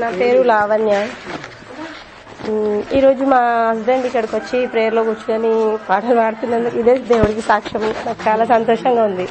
నా పేరు లావణ్య. ఈరోజు మా హస్బెండ్ ఇక్కడికి వచ్చి ప్రేయర్లో కూర్చొని పాటలు పాడుతున్నందుకు ఇదే దేవుడికి సాక్ష్యం నాకు చాలా సంతోషంగా ఉంది.